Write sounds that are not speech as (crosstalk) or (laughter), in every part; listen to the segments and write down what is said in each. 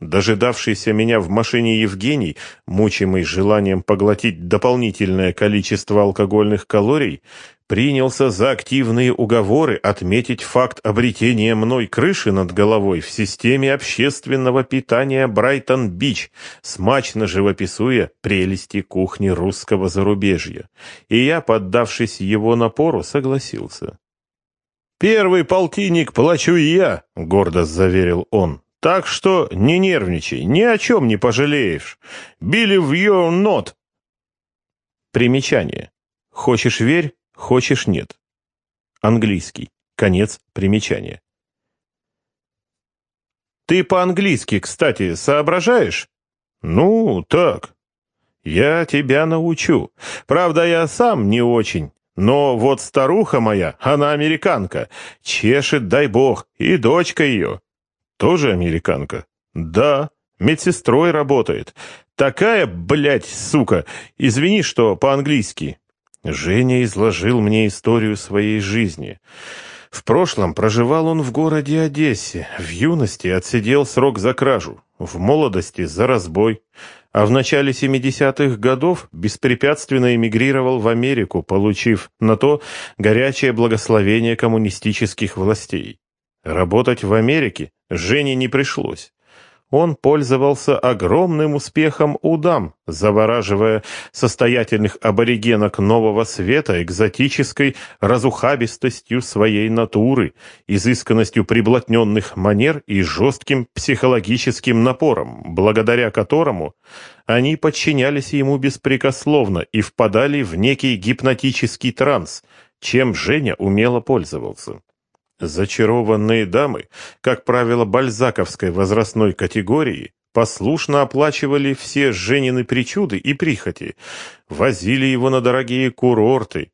Дожидавшийся меня в машине Евгений, мучимый желанием поглотить дополнительное количество алкогольных калорий, принялся за активные уговоры отметить факт обретения мной крыши над головой в системе общественного питания Брайтон-Бич, смачно живописуя прелести кухни русского зарубежья. И я, поддавшись его напору, согласился. «Первый полтинник плачу я», — гордо заверил он. Так что не нервничай, ни о чем не пожалеешь. Believe you're not. Примечание. Хочешь верь, хочешь нет. Английский. Конец примечания. Ты по-английски, кстати, соображаешь? Ну, так. Я тебя научу. Правда, я сам не очень. Но вот старуха моя, она американка, чешет, дай бог, и дочка ее. Тоже американка? Да, медсестрой работает. Такая, блядь, сука. Извини, что по-английски. Женя изложил мне историю своей жизни. В прошлом проживал он в городе Одессе, в юности отсидел срок за кражу, в молодости за разбой, а в начале 70-х годов беспрепятственно эмигрировал в Америку, получив на то горячее благословение коммунистических властей. Работать в Америке Жене не пришлось. Он пользовался огромным успехом у дам, завораживая состоятельных аборигенок Нового Света экзотической разухабистостью своей натуры, изысканностью приблотненных манер и жестким психологическим напором, благодаря которому они подчинялись ему беспрекословно и впадали в некий гипнотический транс, чем Женя умело пользовался. Зачарованные дамы, как правило, бальзаковской возрастной категории, послушно оплачивали все Женины причуды и прихоти, возили его на дорогие курорты.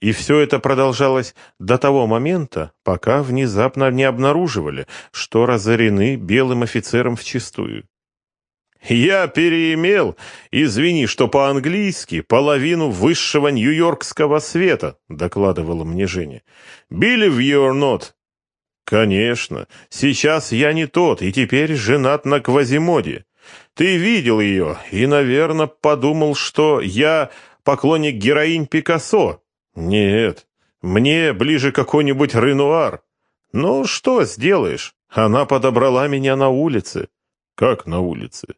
И все это продолжалось до того момента, пока внезапно не обнаруживали, что разорены белым офицером вчистую. «Я переимел, извини, что по-английски, половину высшего нью-йоркского света», — докладывала мне Женя. «Believe you or not?» «Конечно. Сейчас я не тот, и теперь женат на Квазимоде. Ты видел ее и, наверное, подумал, что я поклонник героинь Пикассо. Нет, мне ближе какой-нибудь Ренуар. Ну, что сделаешь? Она подобрала меня на улице». «Как на улице?»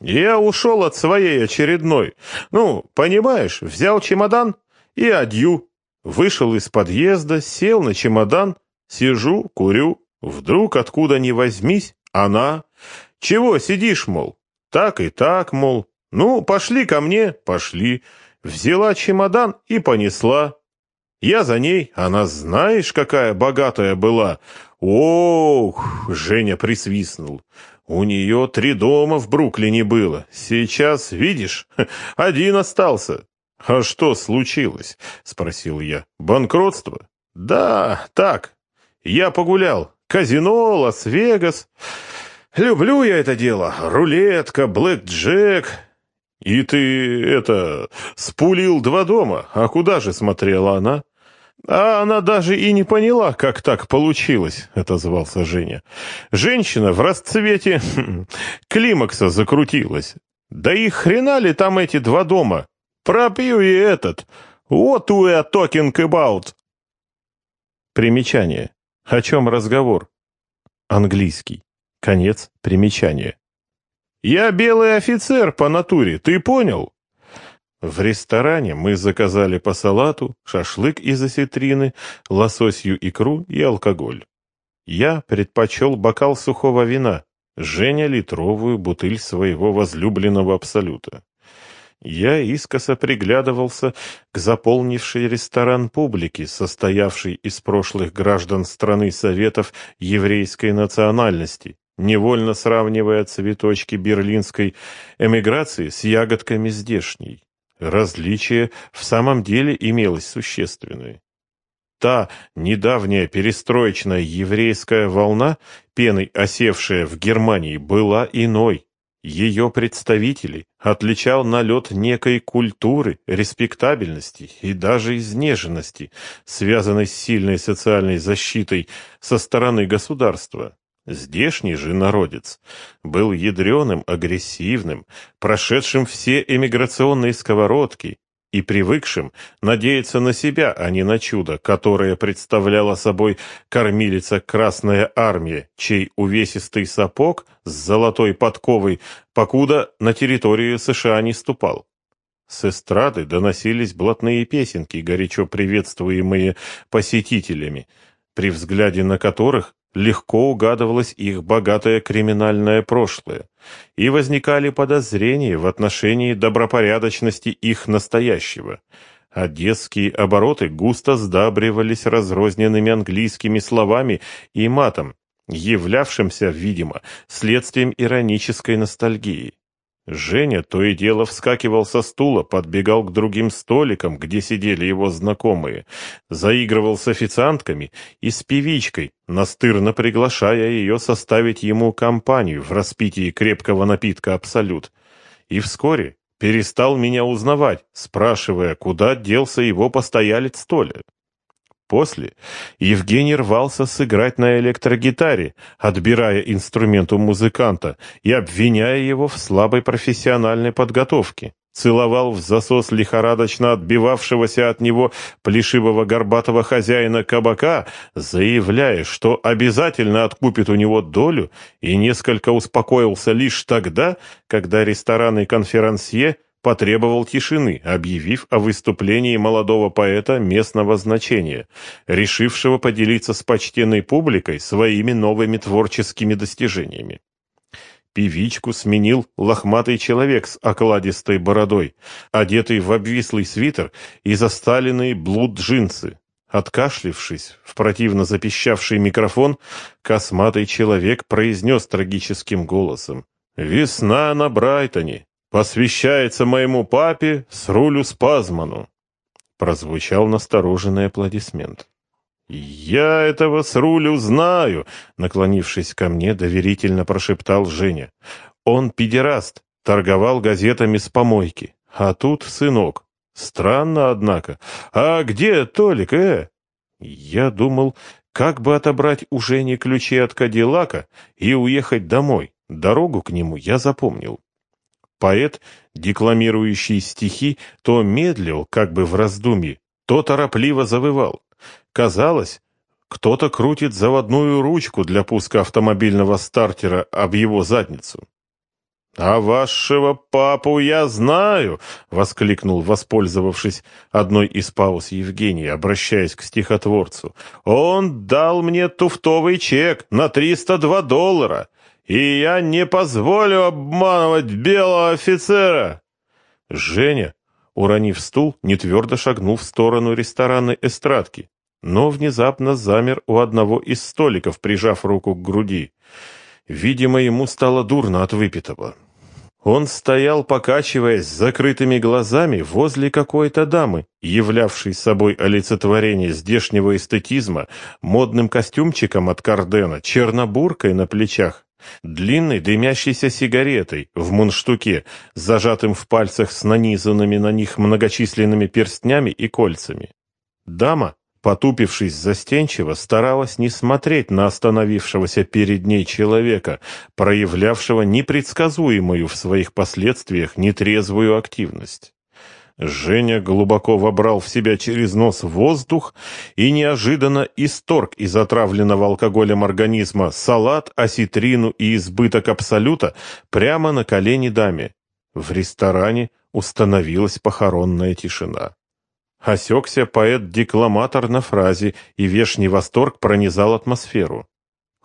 Я ушел от своей очередной. Ну, понимаешь, взял чемодан и адью. Вышел из подъезда, сел на чемодан, сижу, курю. Вдруг, откуда ни возьмись, она. Чего сидишь, мол? Так и так, мол. Ну, пошли ко мне, пошли. Взяла чемодан и понесла. Я за ней, она знаешь, какая богатая была. Ох, Женя присвистнул. У нее три дома в Бруклине было. Сейчас, видишь, (laughs) один остался. А что случилось? Спросил я. Банкротство? Да, так. Я погулял. Казино, Лас-Вегас. Люблю я это дело. Рулетка, блэк-джек. И ты, это, спулил два дома. А куда же смотрела она? А она даже и не поняла, как так получилось, отозвался Женя. Женщина в расцвете климакса закрутилась. Да и хрена ли там эти два дома? Пропью и этот. What we are talking about? Примечание. О чем разговор? Английский. Конец примечания. Я белый офицер по натуре, ты понял? В ресторане мы заказали по салату шашлык из осетрины, лососью икру и алкоголь. Я предпочел бокал сухого вина, Женя литровую бутыль своего возлюбленного абсолюта. Я искоса приглядывался к заполнившей ресторан публике, состоявшей из прошлых граждан страны Советов еврейской национальности, невольно сравнивая цветочки берлинской эмиграции с ягодками здешней. Различие в самом деле имелось существенное. Та недавняя перестроечная еврейская волна, пеной осевшая в Германии, была иной. Ее представителей отличал налет некой культуры, респектабельности и даже изнеженности, связанной с сильной социальной защитой со стороны государства. Здешний же народец был ядреным, агрессивным, прошедшим все эмиграционные сковородки и привыкшим надеяться на себя, а не на чудо, которое представляла собой кормилица Красная Армия, чей увесистый сапог с золотой подковой покуда на территорию США не ступал. С эстрады доносились блатные песенки, горячо приветствуемые посетителями, при взгляде на которых легко угадывалось их богатое криминальное прошлое, и возникали подозрения в отношении добропорядочности их настоящего. А детские обороты густо сдабривались разрозненными английскими словами и матом, являвшимся, видимо, следствием иронической ностальгии. Женя то и дело вскакивал со стула, подбегал к другим столикам, где сидели его знакомые, заигрывал с официантками и с певичкой, настырно приглашая ее составить ему компанию в распитии крепкого напитка «Абсолют». И вскоре перестал меня узнавать, спрашивая, куда делся его постоялец Толя. После Евгений рвался сыграть на электрогитаре, отбирая инструмент у музыканта и обвиняя его в слабой профессиональной подготовке. Целовал в засос лихорадочно отбивавшегося от него плешивого горбатого хозяина кабака, заявляя, что обязательно откупит у него долю, и несколько успокоился лишь тогда, когда ресторанный конферансье потребовал тишины, объявив о выступлении молодого поэта местного значения, решившего поделиться с почтенной публикой своими новыми творческими достижениями. Певичку сменил лохматый человек с окладистой бородой, одетый в обвислый свитер и засталенные блуд-джинсы. Откашлившись в противно запищавший микрофон, косматый человек произнес трагическим голосом «Весна на Брайтоне! Посвящается моему папе с рулю Спазману. Прозвучал настороженный аплодисмент. «Я этого с рулю знаю», — наклонившись ко мне, доверительно прошептал Женя. «Он педераст, торговал газетами с помойки. А тут сынок. Странно, однако. А где Толик, э?» Я думал, как бы отобрать у Жени ключи от Кадиллака и уехать домой. Дорогу к нему я запомнил. Поэт, декламирующий стихи, то медлил, как бы в раздумье, то торопливо завывал. Казалось, кто-то крутит заводную ручку для пуска автомобильного стартера об его задницу. «А вашего папу я знаю!» — воскликнул, воспользовавшись одной из пауз Евгений, обращаясь к стихотворцу. «Он дал мне туфтовый чек на 302 доллара и я не позволю обманывать белого офицера!» Женя, уронив стул, нетвердо шагнул в сторону ресторанной эстрадки, но внезапно замер у одного из столиков, прижав руку к груди. Видимо, ему стало дурно от выпитого. Он стоял, покачиваясь с закрытыми глазами возле какой-то дамы, являвшей собой олицетворение здешнего эстетизма, модным костюмчиком от Кардена, чернобуркой на плечах длинной дымящейся сигаретой в мундштуке, зажатым в пальцах с нанизанными на них многочисленными перстнями и кольцами. Дама, потупившись застенчиво, старалась не смотреть на остановившегося перед ней человека, проявлявшего непредсказуемую в своих последствиях нетрезвую активность. Женя глубоко вобрал в себя через нос воздух и неожиданно исторг из отравленного алкоголем организма салат, осетрину и избыток абсолюта прямо на колени даме. В ресторане установилась похоронная тишина. Осекся поэт-декламатор на фразе, и вешний восторг пронизал атмосферу.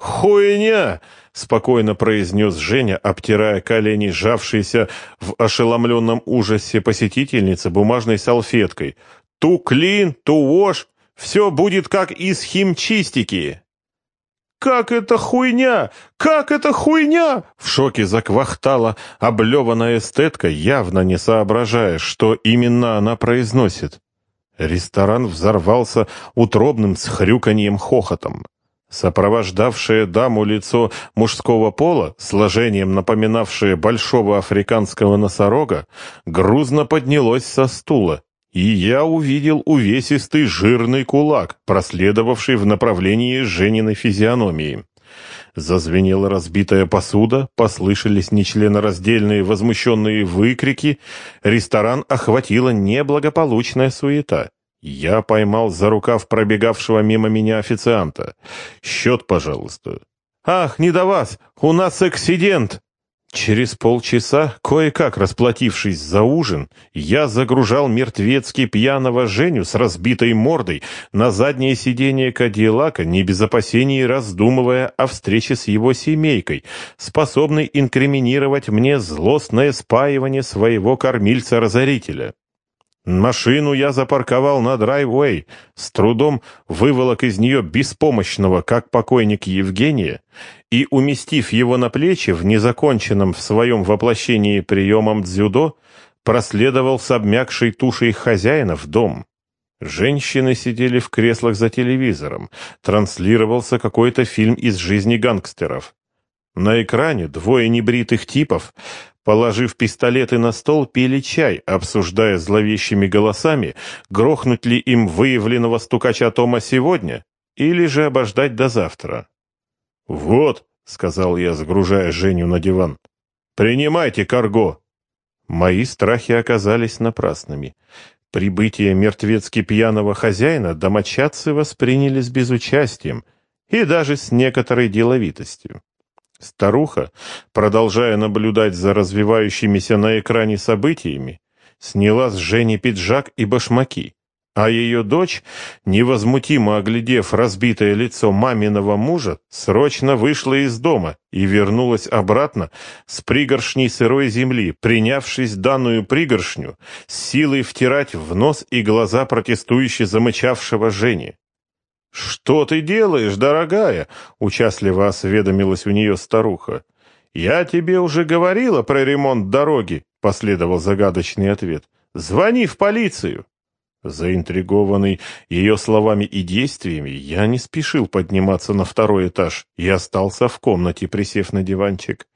«Хуйня!» — спокойно произнес Женя, обтирая колени, сжавшиеся в ошеломленном ужасе посетительницы бумажной салфеткой. «Ту клин, ту вошь, все будет как из химчистики!» «Как это хуйня! Как это хуйня!» В шоке заквахтала облеванная эстетка, явно не соображая, что именно она произносит. Ресторан взорвался утробным схрюканьем хохотом. Сопровождавшее даму лицо мужского пола, сложением напоминавшее большого африканского носорога, грузно поднялось со стула, и я увидел увесистый жирный кулак, проследовавший в направлении Жениной физиономии. Зазвенела разбитая посуда, послышались нечленораздельные возмущенные выкрики, ресторан охватила неблагополучная суета. Я поймал за рукав пробегавшего мимо меня официанта. «Счет, пожалуйста». «Ах, не до вас! У нас акцидент!» Через полчаса, кое-как расплатившись за ужин, я загружал мертвецки пьяного Женю с разбитой мордой на заднее сиденье Кадиллака, не без опасений раздумывая о встрече с его семейкой, способной инкриминировать мне злостное спаивание своего кормильца-разорителя. Машину я запарковал на драйвей, с трудом выволок из нее беспомощного, как покойник Евгения, и, уместив его на плечи в незаконченном в своем воплощении приемом дзюдо, проследовал с обмякшей тушей хозяина в дом. Женщины сидели в креслах за телевизором, транслировался какой-то фильм из жизни гангстеров. На экране двое небритых типов положив пистолеты на стол, пили чай, обсуждая зловещими голосами, грохнуть ли им выявленного стукача Тома сегодня или же обождать до завтра. «Вот», — сказал я, сгружая Женю на диван, — «принимайте карго». Мои страхи оказались напрасными. Прибытие мертвецки пьяного хозяина домочадцы восприняли с безучастием и даже с некоторой деловитостью. Старуха, продолжая наблюдать за развивающимися на экране событиями, сняла с Жени пиджак и башмаки, а ее дочь, невозмутимо оглядев разбитое лицо маминого мужа, срочно вышла из дома и вернулась обратно с пригоршней сырой земли, принявшись данную пригоршню с силой втирать в нос и глаза протестующе замычавшего Жени. «Что ты делаешь, дорогая?» — участливо осведомилась у нее старуха. «Я тебе уже говорила про ремонт дороги», — последовал загадочный ответ. «Звони в полицию». Заинтригованный ее словами и действиями, я не спешил подниматься на второй этаж и остался в комнате, присев на диванчик.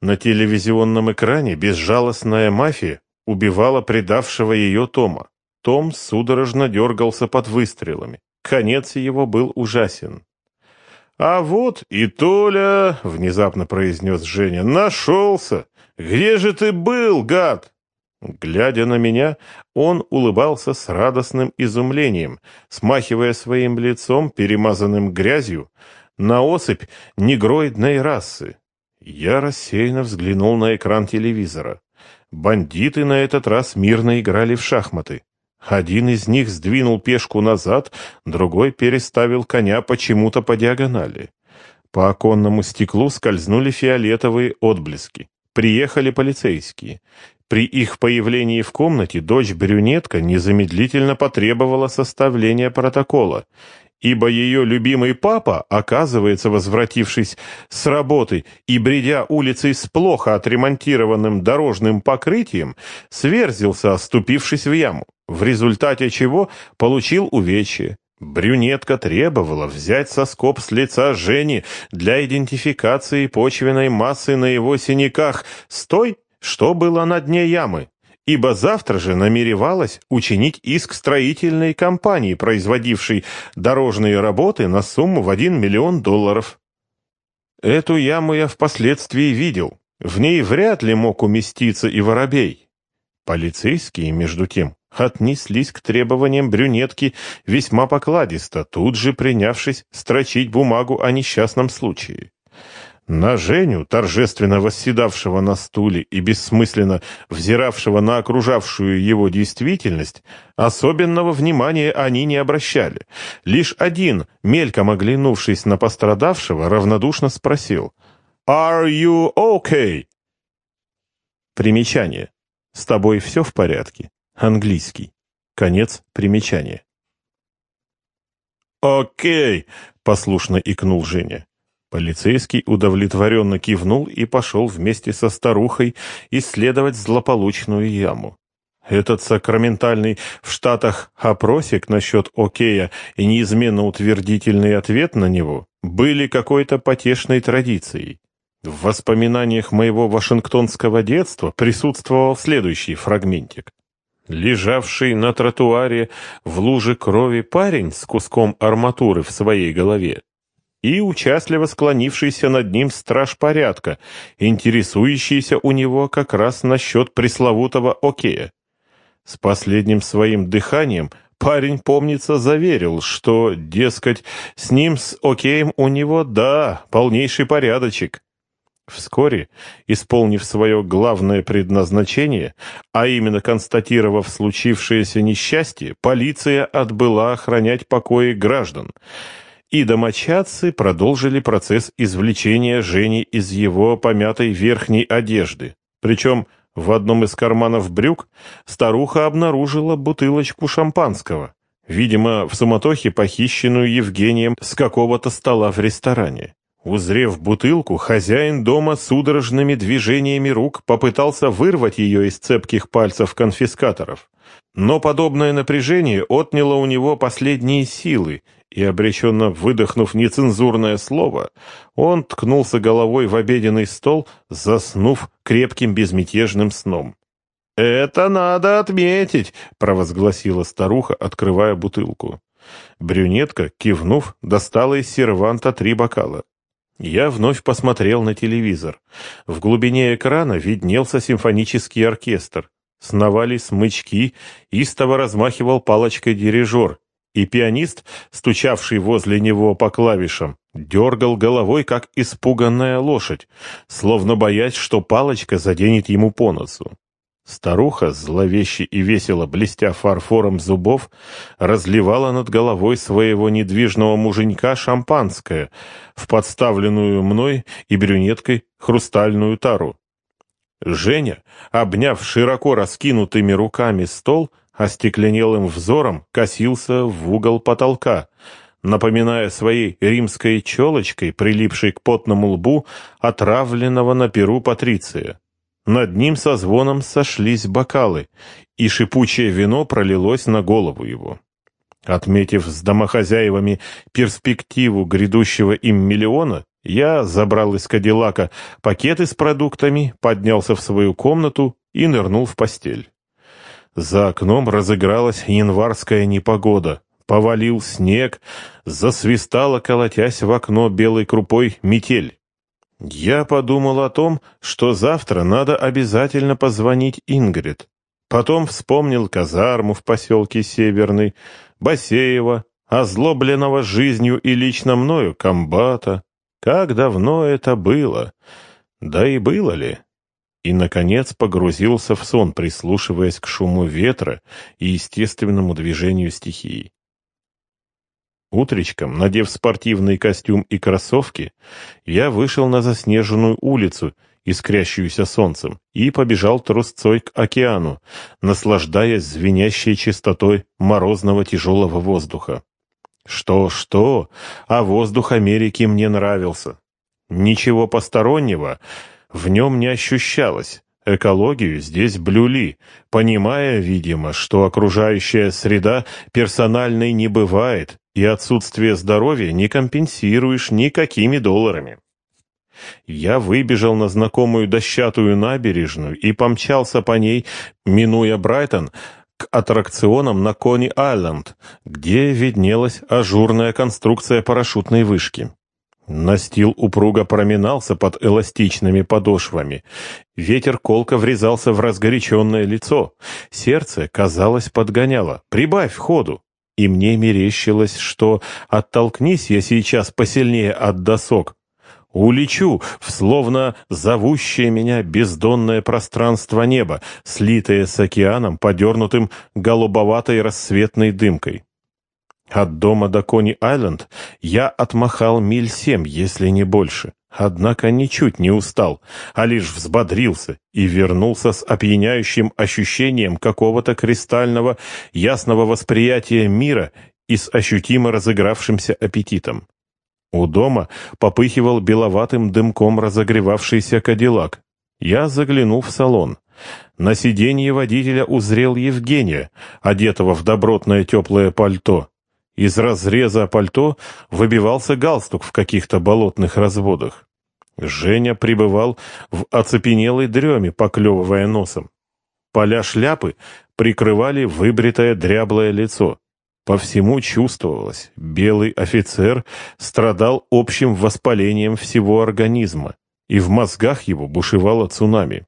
На телевизионном экране безжалостная мафия убивала предавшего ее Тома. Том судорожно дергался под выстрелами. Конец его был ужасен. «А вот и Толя!» — внезапно произнес Женя. «Нашелся! Где же ты был, гад?» Глядя на меня, он улыбался с радостным изумлением, смахивая своим лицом, перемазанным грязью, на осыпь негроидной расы. Я рассеянно взглянул на экран телевизора. Бандиты на этот раз мирно играли в шахматы. Один из них сдвинул пешку назад, другой переставил коня почему-то по диагонали. По оконному стеклу скользнули фиолетовые отблески. Приехали полицейские. При их появлении в комнате дочь-брюнетка незамедлительно потребовала составления протокола ибо ее любимый папа, оказывается, возвратившись с работы и бредя улицей с плохо отремонтированным дорожным покрытием, сверзился, оступившись в яму, в результате чего получил увечье. Брюнетка требовала взять соскоб с лица Жени для идентификации почвенной массы на его синяках с той, что было на дне ямы ибо завтра же намеревалась учинить иск строительной компании, производившей дорожные работы на сумму в 1 миллион долларов. Эту яму я впоследствии видел. В ней вряд ли мог уместиться и воробей. Полицейские, между тем, отнеслись к требованиям брюнетки весьма покладисто, тут же принявшись строчить бумагу о несчастном случае. На Женю, торжественно восседавшего на стуле и бессмысленно взиравшего на окружавшую его действительность, особенного внимания они не обращали. Лишь один, мельком оглянувшись на пострадавшего, равнодушно спросил «Are you okay?» Примечание. «С тобой все в порядке?» Английский. Конец примечания. «Окей», — послушно икнул Женя. Полицейский удовлетворенно кивнул и пошел вместе со старухой исследовать злополучную яму. Этот сакраментальный в Штатах опросик насчет окея и неизменно утвердительный ответ на него были какой-то потешной традицией. В воспоминаниях моего вашингтонского детства присутствовал следующий фрагментик. Лежавший на тротуаре в луже крови парень с куском арматуры в своей голове и участливо склонившийся над ним страж порядка, интересующийся у него как раз насчет пресловутого окея. С последним своим дыханием парень, помнится, заверил, что, дескать, с ним с океем у него, да, полнейший порядочек. Вскоре, исполнив свое главное предназначение, а именно констатировав случившееся несчастье, полиция отбыла охранять покои граждан — и домочадцы продолжили процесс извлечения Жени из его помятой верхней одежды. Причем в одном из карманов брюк старуха обнаружила бутылочку шампанского, видимо, в суматохе похищенную Евгением с какого-то стола в ресторане. Узрев бутылку, хозяин дома судорожными движениями рук попытался вырвать ее из цепких пальцев конфискаторов. Но подобное напряжение отняло у него последние силы, и, обреченно выдохнув нецензурное слово, он ткнулся головой в обеденный стол, заснув крепким безмятежным сном. «Это надо отметить!» — провозгласила старуха, открывая бутылку. Брюнетка, кивнув, достала из серванта три бокала. Я вновь посмотрел на телевизор. В глубине экрана виднелся симфонический оркестр. Сновали смычки, истово размахивал палочкой дирижер, и пианист, стучавший возле него по клавишам, дергал головой, как испуганная лошадь, словно боясь, что палочка заденет ему по носу. Старуха, зловеще и весело блестя фарфором зубов, разливала над головой своего недвижного муженька шампанское в подставленную мной и брюнеткой хрустальную тару. Женя, обняв широко раскинутыми руками стол, остекленелым взором косился в угол потолка, напоминая своей римской челочкой, прилипшей к потному лбу, отравленного на перу Патриция. Над ним со звоном сошлись бокалы, и шипучее вино пролилось на голову его. Отметив с домохозяевами перспективу грядущего им миллиона, я забрал из Кадиллака пакеты с продуктами, поднялся в свою комнату и нырнул в постель. За окном разыгралась январская непогода. Повалил снег, засвистала, колотясь в окно белой крупой, метель. Я подумал о том, что завтра надо обязательно позвонить Ингрид. Потом вспомнил казарму в поселке Северный, Басеева, озлобленного жизнью и лично мною комбата. Как давно это было? Да и было ли? и, наконец, погрузился в сон, прислушиваясь к шуму ветра и естественному движению стихии. Утречком, надев спортивный костюм и кроссовки, я вышел на заснеженную улицу, искрящуюся солнцем, и побежал трусцой к океану, наслаждаясь звенящей чистотой морозного тяжелого воздуха. Что-что, а воздух Америки мне нравился. Ничего постороннего — в нем не ощущалось. Экологию здесь блюли, понимая, видимо, что окружающая среда персональной не бывает, и отсутствие здоровья не компенсируешь никакими долларами. Я выбежал на знакомую дощатую набережную и помчался по ней, минуя Брайтон, к аттракционам на Кони-Айленд, где виднелась ажурная конструкция парашютной вышки. Настил упруго проминался под эластичными подошвами. Ветер колко врезался в разгоряченное лицо. Сердце, казалось, подгоняло. «Прибавь ходу!» И мне мерещилось, что оттолкнись я сейчас посильнее от досок. Улечу в словно зовущее меня бездонное пространство неба, слитое с океаном, подернутым голубоватой рассветной дымкой. От дома до Кони-Айленд я отмахал миль семь, если не больше. Однако ничуть не устал, а лишь взбодрился и вернулся с опьяняющим ощущением какого-то кристального, ясного восприятия мира и с ощутимо разыгравшимся аппетитом. У дома попыхивал беловатым дымком разогревавшийся кадиллак. Я заглянул в салон. На сиденье водителя узрел Евгения, одетого в добротное теплое пальто. Из разреза пальто выбивался галстук в каких-то болотных разводах. Женя пребывал в оцепенелой дреме, поклевывая носом. Поля шляпы прикрывали выбритое дряблое лицо. По всему чувствовалось, белый офицер страдал общим воспалением всего организма, и в мозгах его бушевало цунами.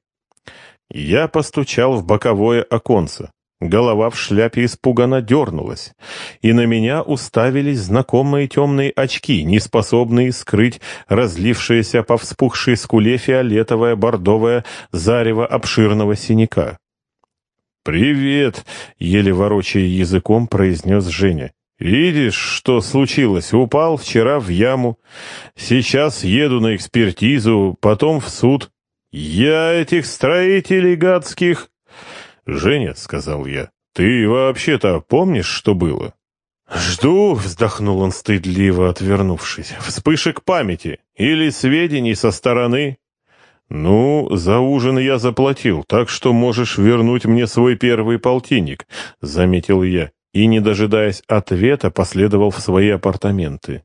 Я постучал в боковое оконце. Голова в шляпе испуганно дернулась, и на меня уставились знакомые темные очки, не способные скрыть разлившееся по вспухшей скуле фиолетовое бордовое зарево обширного синяка. «Привет!» — еле ворочая языком, произнес Женя. «Видишь, что случилось? Упал вчера в яму. Сейчас еду на экспертизу, потом в суд. Я этих строителей гадских...» «Женя», — сказал я, — «ты вообще-то помнишь, что было?» «Жду», — вздохнул он стыдливо, отвернувшись, — «вспышек памяти или сведений со стороны». «Ну, за ужин я заплатил, так что можешь вернуть мне свой первый полтинник», — заметил я, и, не дожидаясь ответа, последовал в свои апартаменты.